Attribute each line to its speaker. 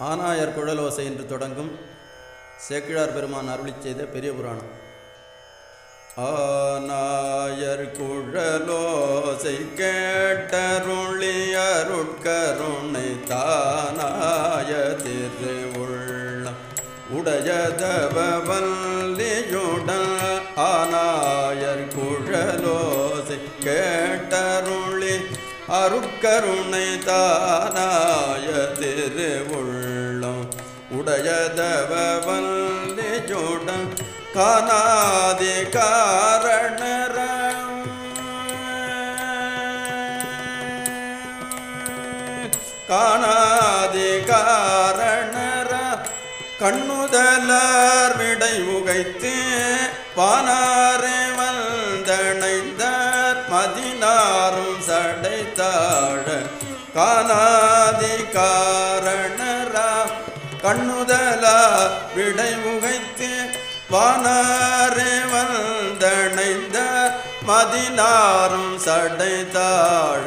Speaker 1: ஆனாயர் குழலோசை என்று தொடங்கும் சேக்கிழார் பெருமான் அருளி செய்த பெரிய புராணம். ஆனாயர் குழலோசை கேட்டருளி அருட்கருணை தானாய திருவுள்ளம் உடையதவல்லியுடன் ஆனாயர் குழலோசை கேட்டருளி அருட்கருணை தானா உடையதவல்லியுடன் காணாதி காரணரம் காணாதி காரணர கண்ணுதலார் விடை உகைத்து பானாரே வந்தணைந்தார் மதினாரும் சடைத்தாழ. காணாதி காரண கண்ணுதலா விடை உகைத்து வானாரே வந்தணைந்த மதினாரும் சடை தாழ